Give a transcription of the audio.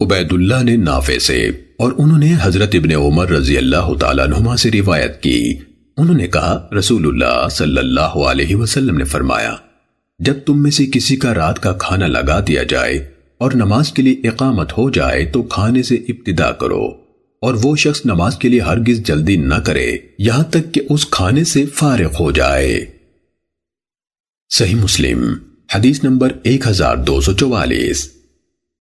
عبید اللہ نے نافع سے اور انہوں نے حضرت ابن عمر رضی اللہ تعالیٰ عنہما سے روایت کی۔ انہوں نے کہا رسول اللہ صلی اللہ علیہ وسلم نے فرمایا، جب تم میں سے کسی کا رات کا کھانا لگا دیا جائے اور نماز کے لیے اقامت ہو جائے تو کھانے سے ابتدا کرو اور وہ شخص نماز کے لیے ہرگز جلدی نہ کرے، یہاں تک کہ اس کھانے سے فارغ ہو جائے۔ صحیح مسلم، حدیث نمبر ایک ہزار دو سو چوالیس۔